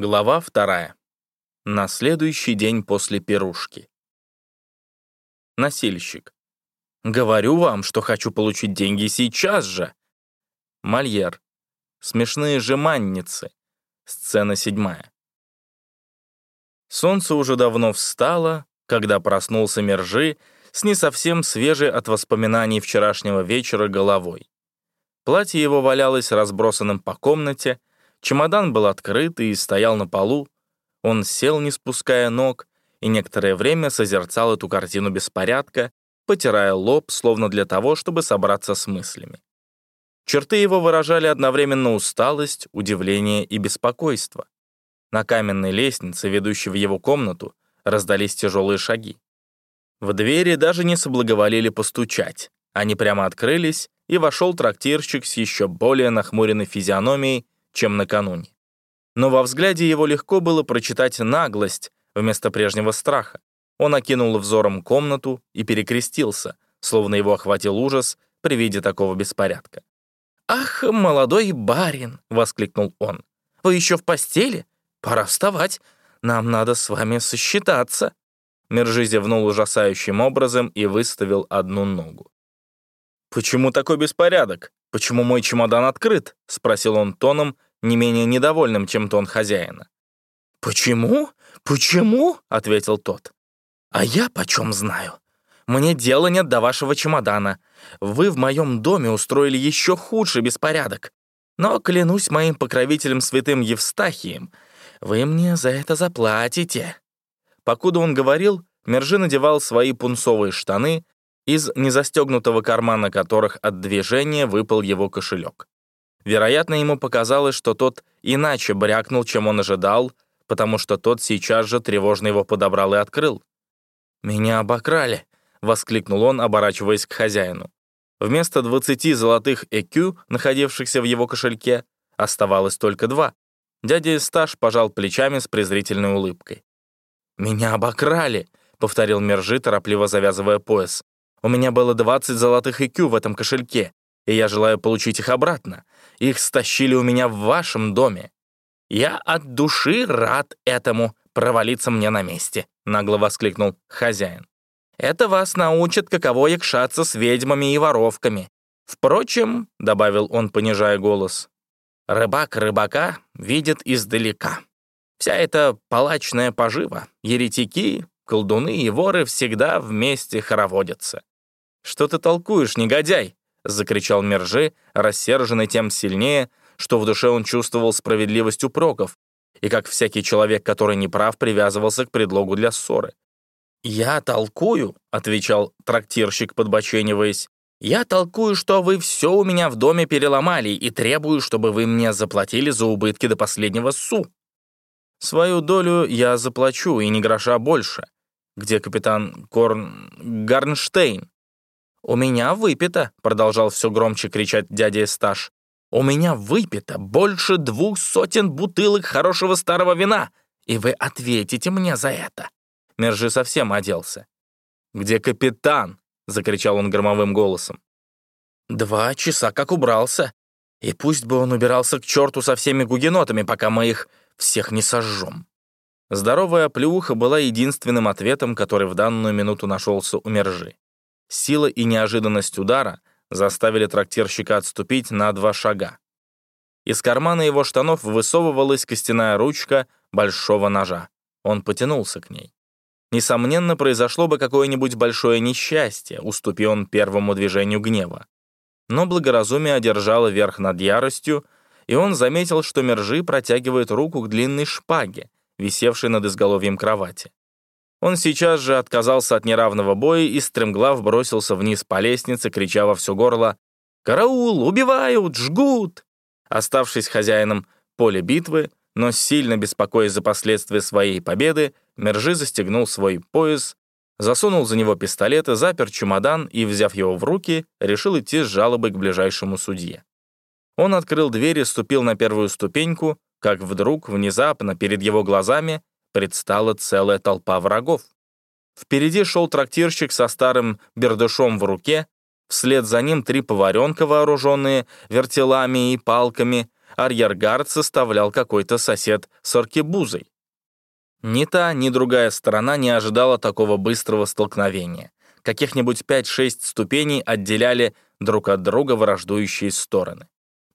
Глава вторая. На следующий день после пирушки. Насильщик. «Говорю вам, что хочу получить деньги сейчас же!» Мольер. Смешные жеманницы. Сцена седьмая. Солнце уже давно встало, когда проснулся Мержи с не совсем свежей от воспоминаний вчерашнего вечера головой. Платье его валялось разбросанным по комнате, Чемодан был открыт и стоял на полу. Он сел, не спуская ног, и некоторое время созерцал эту картину беспорядка, потирая лоб, словно для того, чтобы собраться с мыслями. Черты его выражали одновременно усталость, удивление и беспокойство. На каменной лестнице, ведущей в его комнату, раздались тяжелые шаги. В двери даже не соблаговолили постучать. Они прямо открылись, и вошел трактирщик с еще более нахмуренной физиономией чем накануне. Но во взгляде его легко было прочитать наглость вместо прежнего страха. Он окинул взором комнату и перекрестился, словно его охватил ужас при виде такого беспорядка. «Ах, молодой барин!» — воскликнул он. «Вы еще в постели? Пора вставать. Нам надо с вами сосчитаться». Мержи зевнул ужасающим образом и выставил одну ногу. «Почему такой беспорядок? Почему мой чемодан открыт?» — спросил он тоном, не менее недовольным, чем тон хозяина. «Почему? Почему?» — ответил тот. «А я почем знаю? Мне дела нет до вашего чемодана. Вы в моем доме устроили еще худший беспорядок. Но, клянусь моим покровителем святым Евстахием, вы мне за это заплатите». Покуда он говорил, Мержи надевал свои пунцовые штаны, из незастегнутого кармана которых от движения выпал его кошелек. Вероятно, ему показалось, что тот иначе брякнул, чем он ожидал, потому что тот сейчас же тревожно его подобрал и открыл. «Меня обокрали!» — воскликнул он, оборачиваясь к хозяину. Вместо двадцати золотых ЭКЮ, находившихся в его кошельке, оставалось только два. Дядя Исташ пожал плечами с презрительной улыбкой. «Меня обокрали!» — повторил Мержи, торопливо завязывая пояс. «У меня было двадцать золотых ЭКЮ в этом кошельке, и я желаю получить их обратно. Их стащили у меня в вашем доме. Я от души рад этому провалиться мне на месте», — нагло воскликнул хозяин. «Это вас научит, каково якшаться с ведьмами и воровками. Впрочем», — добавил он, понижая голос, «рыбак рыбака видит издалека. Вся эта палачная пожива, еретики, колдуны и воры всегда вместе хороводятся. Что ты толкуешь, негодяй?» — закричал Мержи, рассерженный тем сильнее, что в душе он чувствовал справедливость упреков, и как всякий человек, который не прав, привязывался к предлогу для ссоры. «Я толкую», — отвечал трактирщик, подбочениваясь, «я толкую, что вы все у меня в доме переломали и требую, чтобы вы мне заплатили за убытки до последнего су». «Свою долю я заплачу, и не гроша больше. Где капитан Корн... Гарнштейн?» «У меня выпито», — продолжал все громче кричать дядя Эсташ. «У меня выпито больше двух сотен бутылок хорошего старого вина, и вы ответите мне за это». Мержи совсем оделся. «Где капитан?» — закричал он громовым голосом. «Два часа как убрался. И пусть бы он убирался к черту со всеми гугенотами, пока мы их всех не сожжем». Здоровая плюха была единственным ответом, который в данную минуту нашелся у Мержи. Сила и неожиданность удара заставили трактирщика отступить на два шага. Из кармана его штанов высовывалась костяная ручка большого ножа. Он потянулся к ней. Несомненно, произошло бы какое-нибудь большое несчастье, уступи он первому движению гнева. Но благоразумие одержало верх над яростью, и он заметил, что Мержи протягивает руку к длинной шпаге, висевшей над изголовьем кровати. Он сейчас же отказался от неравного боя и стремглав бросился вниз по лестнице, крича во все горло «Караул! Убивают! Жгут!» Оставшись хозяином поля битвы, но сильно беспокоясь за последствия своей победы, Мержи застегнул свой пояс, засунул за него пистолет и запер чемодан и, взяв его в руки, решил идти с жалобой к ближайшему судье. Он открыл дверь и ступил на первую ступеньку, как вдруг, внезапно, перед его глазами предстала целая толпа врагов. Впереди шел трактирщик со старым бердышом в руке, вслед за ним три поваренка, вооруженные вертелами и палками, арьергард составлял какой-то сосед с аркебузой. Ни та, ни другая сторона не ожидала такого быстрого столкновения. Каких-нибудь 5-6 ступеней отделяли друг от друга враждующие стороны.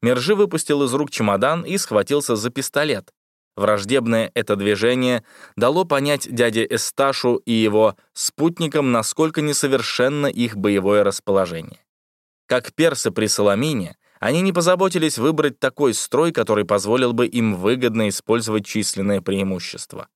Мержи выпустил из рук чемодан и схватился за пистолет. Враждебное это движение дало понять дяде Эсташу и его спутникам, насколько несовершенно их боевое расположение. Как персы при Соломине, они не позаботились выбрать такой строй, который позволил бы им выгодно использовать численное преимущество.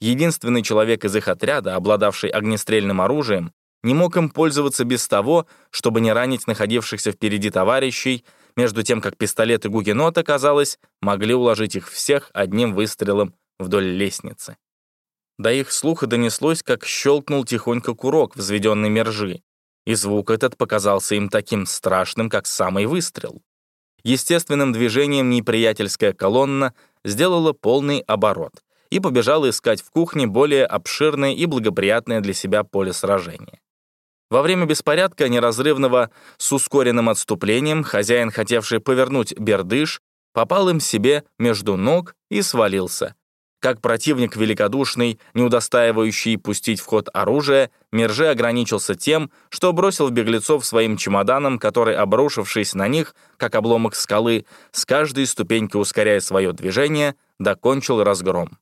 Единственный человек из их отряда, обладавший огнестрельным оружием, не мог им пользоваться без того, чтобы не ранить находившихся впереди товарищей, между тем как пистолеты Гугенота, казалось, могли уложить их всех одним выстрелом вдоль лестницы. До их слуха донеслось, как щелкнул тихонько курок, взведенный мержи, и звук этот показался им таким страшным, как самый выстрел. Естественным движением неприятельская колонна сделала полный оборот и побежала искать в кухне более обширное и благоприятное для себя поле сражения. Во время беспорядка, неразрывного с ускоренным отступлением, хозяин, хотевший повернуть бердыш, попал им себе между ног и свалился. Как противник великодушный, не удостаивающий пустить в ход оружие, Мержи ограничился тем, что бросил беглецов своим чемоданом, который, обрушившись на них, как обломок скалы, с каждой ступеньки ускоряя свое движение, докончил разгром.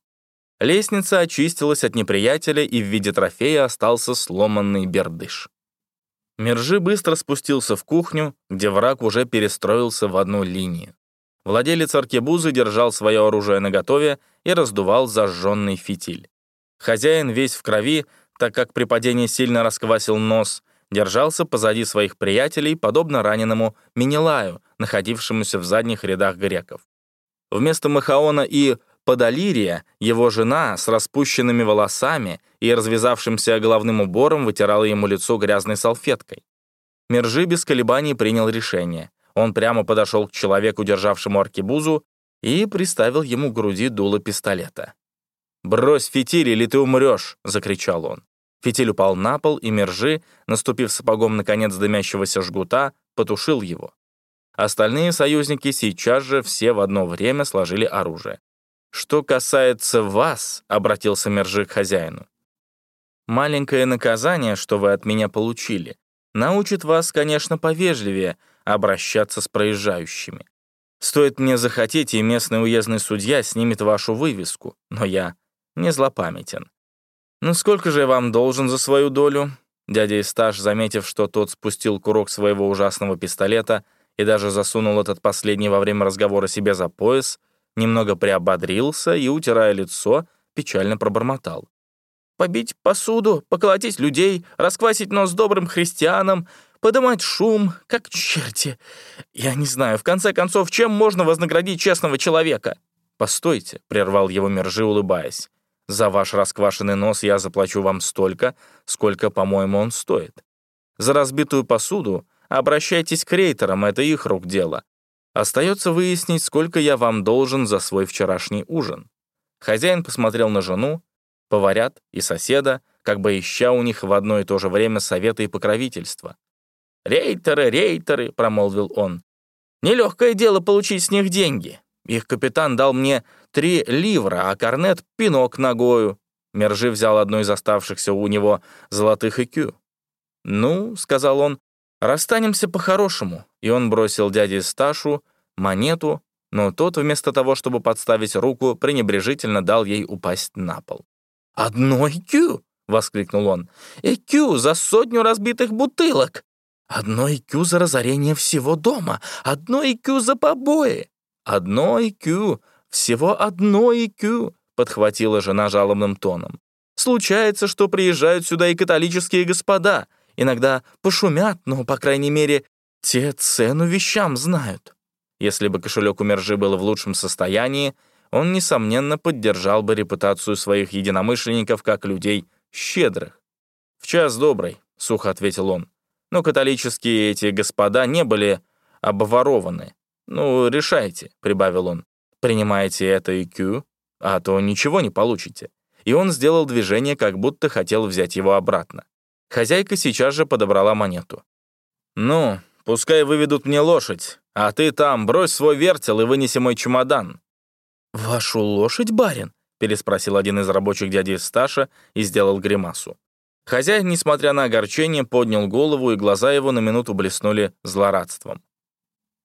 Лестница очистилась от неприятеля, и в виде трофея остался сломанный бердыш. Мержи быстро спустился в кухню, где враг уже перестроился в одну линию. Владелец аркебузы держал свое оружие наготове и раздувал зажженный фитиль. Хозяин весь в крови, так как при падении сильно расквасил нос, держался позади своих приятелей, подобно раненому Минилаю, находившемуся в задних рядах греков. Вместо Махаона и Подолирия, его жена с распущенными волосами и развязавшимся головным убором вытирала ему лицо грязной салфеткой. Мержи без колебаний принял решение. Он прямо подошел к человеку, державшему аркебузу, и приставил ему к груди дуло пистолета. «Брось фитиль, или ты умрешь!» — закричал он. Фитиль упал на пол, и Мержи, наступив сапогом на конец дымящегося жгута, потушил его. Остальные союзники сейчас же все в одно время сложили оружие. «Что касается вас», — обратился Мержи к хозяину, «маленькое наказание, что вы от меня получили, научит вас, конечно, повежливее обращаться с проезжающими. Стоит мне захотеть, и местный уездный судья снимет вашу вывеску, но я не злопамятен. Ну сколько же я вам должен за свою долю?» Дядя Исташ, заметив, что тот спустил курок своего ужасного пистолета и даже засунул этот последний во время разговора себе за пояс, немного приободрился и, утирая лицо, печально пробормотал. «Побить посуду, поколотить людей, расквасить нос добрым христианам, подымать шум, как черти. Я не знаю, в конце концов, чем можно вознаградить честного человека?» «Постойте», — прервал его Мержи, улыбаясь. «За ваш расквашенный нос я заплачу вам столько, сколько, по-моему, он стоит. За разбитую посуду обращайтесь к рейтерам, это их рук дело. Остается выяснить, сколько я вам должен за свой вчерашний ужин. Хозяин посмотрел на жену, поварят и соседа, как бы ища у них в одно и то же время совета и покровительства. «Рейтеры, рейтеры», — промолвил он. «Нелегкое дело получить с них деньги. Их капитан дал мне три ливра, а корнет — пинок ногою». Мержи взял одно из оставшихся у него золотых икю. «Ну», — сказал он, «Расстанемся по-хорошему». И он бросил дяде Сташу монету, но тот, вместо того, чтобы подставить руку, пренебрежительно дал ей упасть на пол. «Одно икю!» — воскликнул он. «Икю за сотню разбитых бутылок! Одно икю за разорение всего дома! Одно икю за побои! Одно икю! Всего одно икю!» — подхватила жена жалобным тоном. «Случается, что приезжают сюда и католические господа — Иногда пошумят, но, по крайней мере, те цену вещам знают. Если бы кошелек у Мержи был в лучшем состоянии, он, несомненно, поддержал бы репутацию своих единомышленников как людей щедрых. «В час добрый», — сухо ответил он. «Но католические эти господа не были обворованы. Ну, решайте», — прибавил он. «Принимаете это и кю, а то ничего не получите». И он сделал движение, как будто хотел взять его обратно. Хозяйка сейчас же подобрала монету. «Ну, пускай выведут мне лошадь, А ты там, брось свой вертел и вынеси мой чемодан». «Вашу лошадь, барин?» — переспросил один из рабочих дядей Сташа и сделал гримасу. Хозяин, несмотря на огорчение, поднял голову, и глаза его на минуту блеснули злорадством.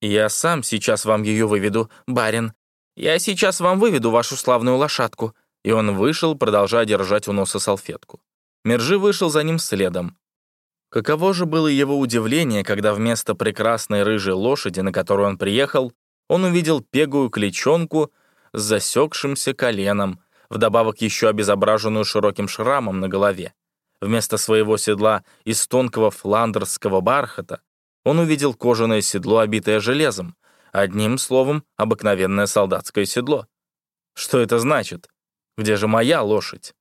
«Я сам сейчас вам ее выведу, барин. Я сейчас вам выведу вашу славную лошадку». И он вышел, продолжая держать у носа салфетку. Мержи вышел за ним следом. Каково же было его удивление, когда вместо прекрасной рыжей лошади, на которую он приехал, он увидел пегую кличонку с засекшимся коленом, вдобавок еще обезображенную широким шрамом на голове. Вместо своего седла из тонкого фландерского бархата он увидел кожаное седло, обитое железом. Одним словом, обыкновенное солдатское седло. Что это значит? Где же моя лошадь?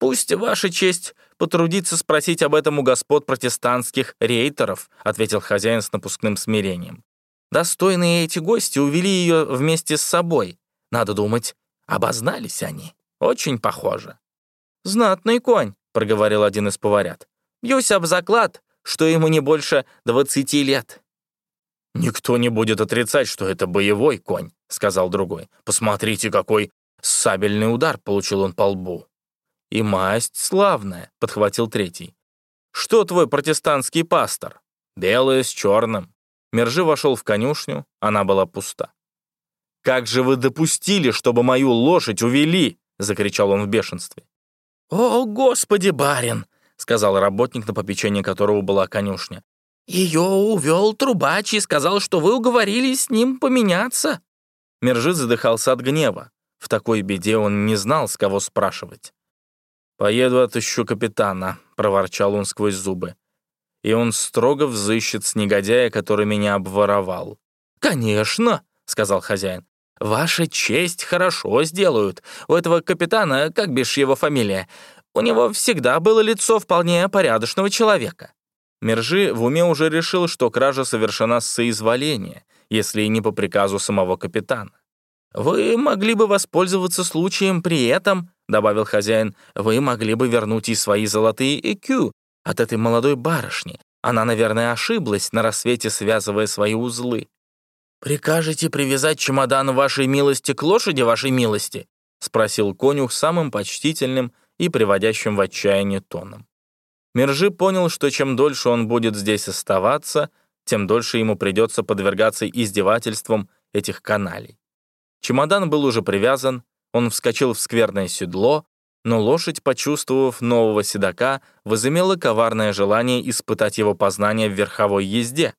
«Пусть ваша честь потрудится спросить об этом у господ протестантских рейтеров», ответил хозяин с напускным смирением. «Достойные эти гости увели ее вместе с собой. Надо думать, обознались они. Очень похоже». «Знатный конь», — проговорил один из поварят. «Бьюсь об заклад, что ему не больше двадцати лет». «Никто не будет отрицать, что это боевой конь», — сказал другой. «Посмотрите, какой сабельный удар получил он по лбу». «И масть славная», — подхватил третий. «Что твой протестантский пастор?» «Белое с черным». Мержи вошел в конюшню, она была пуста. «Как же вы допустили, чтобы мою лошадь увели?» — закричал он в бешенстве. «О, господи, барин!» — сказал работник, на попечении которого была конюшня. «Ее увел трубач и сказал, что вы уговорились с ним поменяться». Мержи задыхался от гнева. В такой беде он не знал, с кого спрашивать. «Поеду отыщу капитана», — проворчал он сквозь зубы. «И он строго взыщет с негодяя, который меня обворовал». «Конечно», — сказал хозяин. «Ваша честь хорошо сделают. У этого капитана, как бишь его фамилия, у него всегда было лицо вполне порядочного человека». Мержи в уме уже решил, что кража совершена с соизволения, если и не по приказу самого капитана. «Вы могли бы воспользоваться случаем при этом», — добавил хозяин, «вы могли бы вернуть и свои золотые ЭКЮ от этой молодой барышни. Она, наверное, ошиблась, на рассвете связывая свои узлы». «Прикажете привязать чемодан вашей милости к лошади вашей милости?» — спросил конюх самым почтительным и приводящим в отчаяние тоном. Мержи понял, что чем дольше он будет здесь оставаться, тем дольше ему придется подвергаться издевательствам этих каналей. Чемодан был уже привязан, он вскочил в скверное седло, но лошадь, почувствовав нового седока, возымела коварное желание испытать его познания в верховой езде.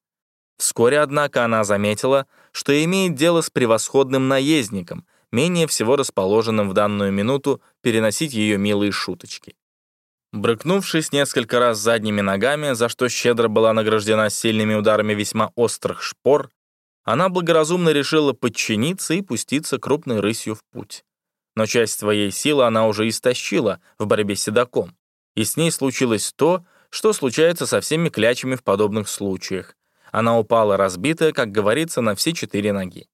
Вскоре, однако, она заметила, что имеет дело с превосходным наездником, менее всего расположенным в данную минуту переносить ее милые шуточки. Брыкнувшись несколько раз задними ногами, за что щедро была награждена сильными ударами весьма острых шпор, она благоразумно решила подчиниться и пуститься крупной рысью в путь. Но часть своей силы она уже истощила в борьбе с седаком, и с ней случилось то, что случается со всеми клячами в подобных случаях. Она упала разбитая, как говорится, на все четыре ноги.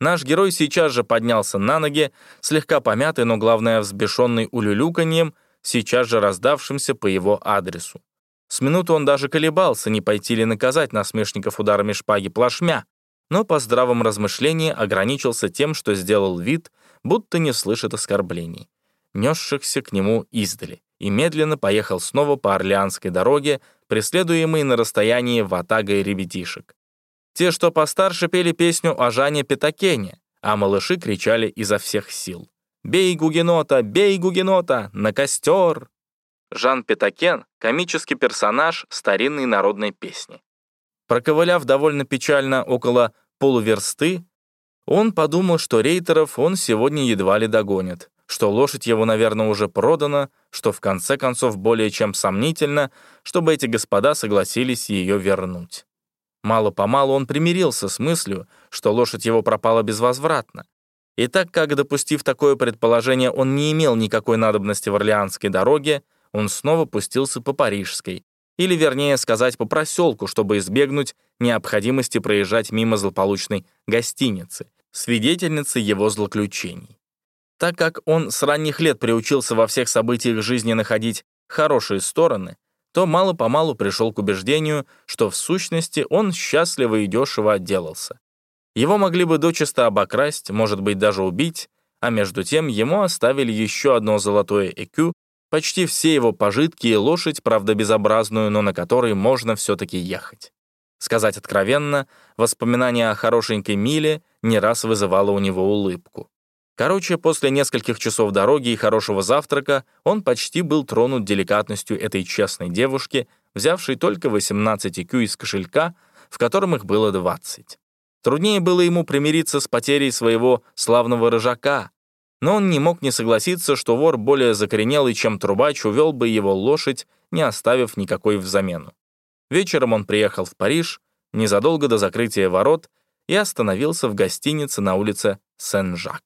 Наш герой сейчас же поднялся на ноги, слегка помятый, но, главное, взбешенный улюлюканьем, сейчас же раздавшимся по его адресу. С минуту он даже колебался, не пойти ли наказать насмешников ударами шпаги плашмя, но по здравом размышлении ограничился тем, что сделал вид, будто не слышит оскорблений, несшихся к нему издали, и медленно поехал снова по Орлеанской дороге, преследуемый на расстоянии ватагой ребятишек. Те, что постарше, пели песню о Жане Пятакене, а малыши кричали изо всех сил. «Бей Гугенота! Бей Гугенота! На костер!» Жан Пятакен — комический персонаж старинной народной песни. Проковыляв довольно печально около полуверсты, он подумал, что рейтеров он сегодня едва ли догонит, что лошадь его, наверное, уже продана, что в конце концов более чем сомнительно, чтобы эти господа согласились ее вернуть. Мало-помалу он примирился с мыслью, что лошадь его пропала безвозвратно. И так как, допустив такое предположение, он не имел никакой надобности в Орлеанской дороге, он снова пустился по Парижской, или, вернее сказать, по проселку, чтобы избегнуть необходимости проезжать мимо злополучной гостиницы, свидетельницы его злоключений. Так как он с ранних лет приучился во всех событиях жизни находить хорошие стороны, то мало-помалу пришел к убеждению, что в сущности он счастливо и дешево отделался. Его могли бы дочисто обокрасть, может быть, даже убить, а между тем ему оставили еще одно золотое ЭКЮ, почти все его пожитки и лошадь, правда безобразную, но на которой можно все-таки ехать. Сказать откровенно, воспоминание о хорошенькой Миле не раз вызывало у него улыбку. Короче, после нескольких часов дороги и хорошего завтрака он почти был тронут деликатностью этой честной девушки, взявшей только 18 кю из кошелька, в котором их было 20. Труднее было ему примириться с потерей своего славного рыжака, но он не мог не согласиться, что вор более закоренелый, чем трубач, увел бы его лошадь, не оставив никакой взамену. Вечером он приехал в Париж, незадолго до закрытия ворот, и остановился в гостинице на улице Сен-Жак.